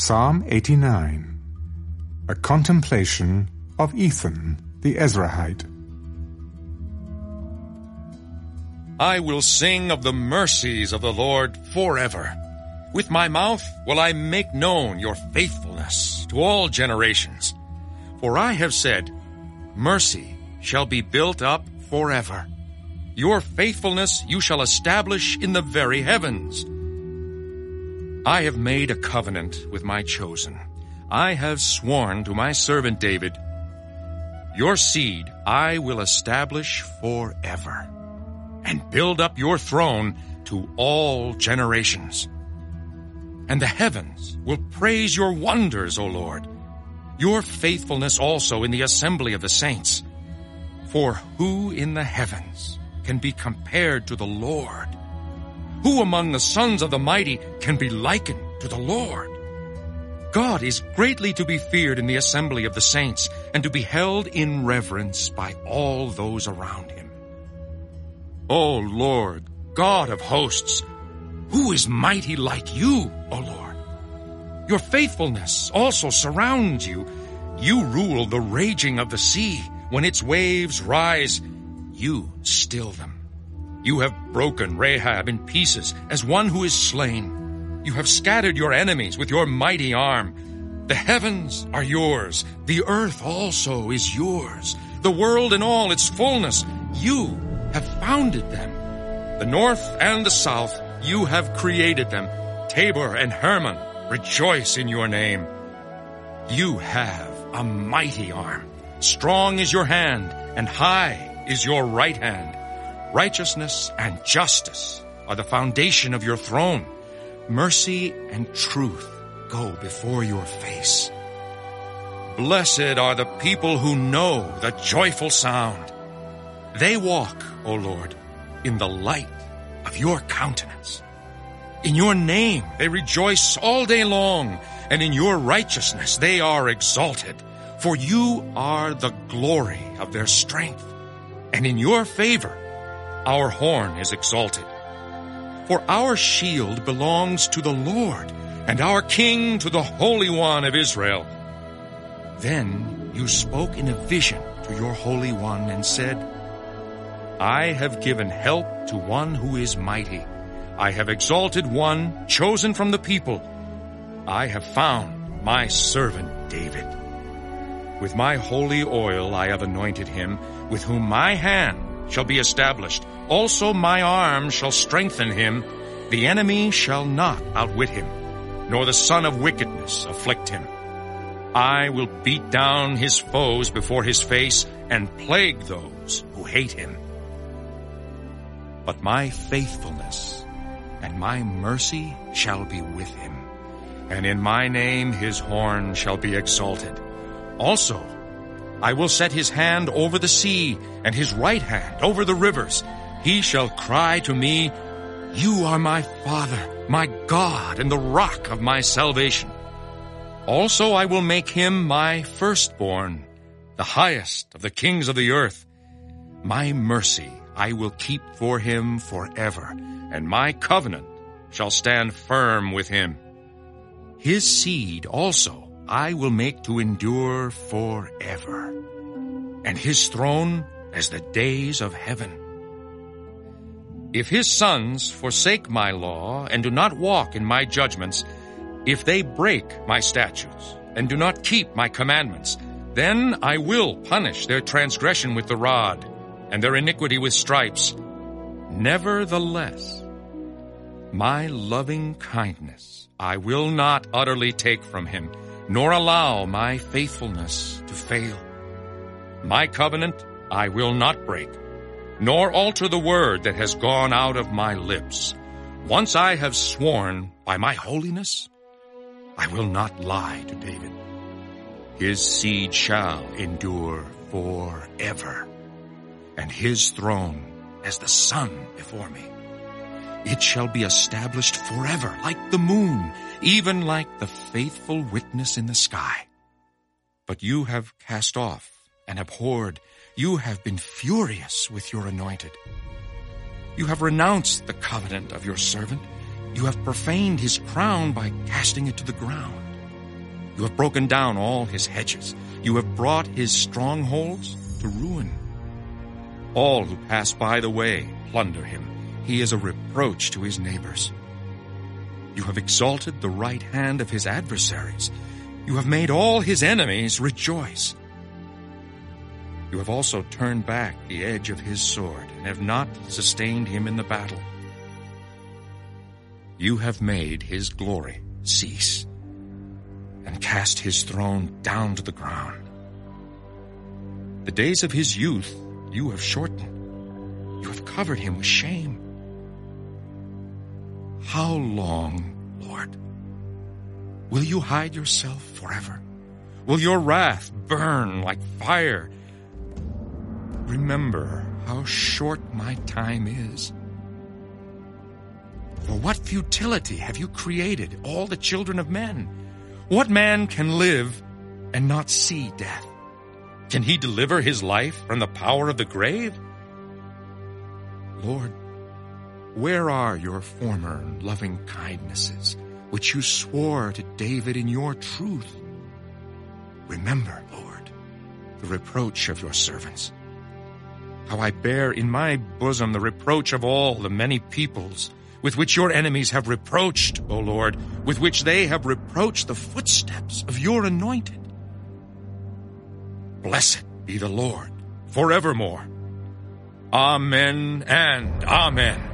Psalm 89 A Contemplation of Ethan the Ezrahite. I will sing of the mercies of the Lord forever. With my mouth will I make known your faithfulness to all generations. For I have said, Mercy shall be built up forever. Your faithfulness you shall establish in the very heavens. I have made a covenant with my chosen. I have sworn to my servant David, Your seed I will establish forever, and build up your throne to all generations. And the heavens will praise your wonders, O Lord, your faithfulness also in the assembly of the saints. For who in the heavens can be compared to the Lord? Who among the sons of the mighty can be likened to the Lord? God is greatly to be feared in the assembly of the saints and to be held in reverence by all those around him. O Lord, God of hosts, who is mighty like you, O Lord? Your faithfulness also surrounds you. You rule the raging of the sea. When its waves rise, you still them. You have broken Rahab in pieces as one who is slain. You have scattered your enemies with your mighty arm. The heavens are yours. The earth also is yours. The world and all its fullness. You have founded them. The north and the south, you have created them. Tabor and Hermon, rejoice in your name. You have a mighty arm. Strong is your hand, and high is your right hand. Righteousness and justice are the foundation of your throne. Mercy and truth go before your face. Blessed are the people who know the joyful sound. They walk, O Lord, in the light of your countenance. In your name they rejoice all day long, and in your righteousness they are exalted. For you are the glory of their strength, and in your favor our horn is exalted. For our shield belongs to the Lord, and our King to the Holy One of Israel. Then you spoke in a vision to your Holy One and said, I have given help to one who is mighty. I have exalted one chosen from the people. I have found my servant David. With my holy oil I have anointed him, with whom my hand shall be established. Also my arm shall strengthen him. The enemy shall not outwit him, nor the son of wickedness afflict him. I will beat down his foes before his face and plague those who hate him. But my faithfulness and my mercy shall be with him, and in my name his horn shall be exalted. Also, I will set his hand over the sea, and his right hand over the rivers. He shall cry to me, You are my Father, my God, and the rock of my salvation. Also I will make him my firstborn, the highest of the kings of the earth. My mercy I will keep for him forever, and my covenant shall stand firm with him. His seed also I will make to endure forever, and his throne as the days of heaven. If his sons forsake my law and do not walk in my judgments, if they break my statutes and do not keep my commandments, then I will punish their transgression with the rod and their iniquity with stripes. Nevertheless, my loving kindness I will not utterly take from him nor allow my faithfulness to fail. My covenant I will not break, nor alter the word that has gone out of my lips. Once I have sworn by my holiness, I will not lie to David. His seed shall endure forever, and his throne as the sun before me. It shall be established forever like the moon, even like the faithful witness in the sky. But you have cast off and abhorred. You have been furious with your anointed. You have renounced the covenant of your servant. You have profaned his crown by casting it to the ground. You have broken down all his hedges. You have brought his strongholds to ruin. All who pass by the way plunder him. He is a reproach to his neighbors. You have exalted the right hand of his adversaries. You have made all his enemies rejoice. You have also turned back the edge of his sword and have not sustained him in the battle. You have made his glory cease and cast his throne down to the ground. The days of his youth you have shortened. You have covered him with shame. How long, Lord? Will you hide yourself forever? Will your wrath burn like fire? Remember how short my time is. For what futility have you created all the children of men? What man can live and not see death? Can he deliver his life from the power of the grave? Lord, where are your former loving kindnesses, which you swore to David in your truth? Remember, Lord, the reproach of your servants. How I bear in my bosom the reproach of all the many peoples with which your enemies have reproached, O Lord, with which they have reproached the footsteps of your anointed. Blessed be the Lord forevermore. Amen and Amen.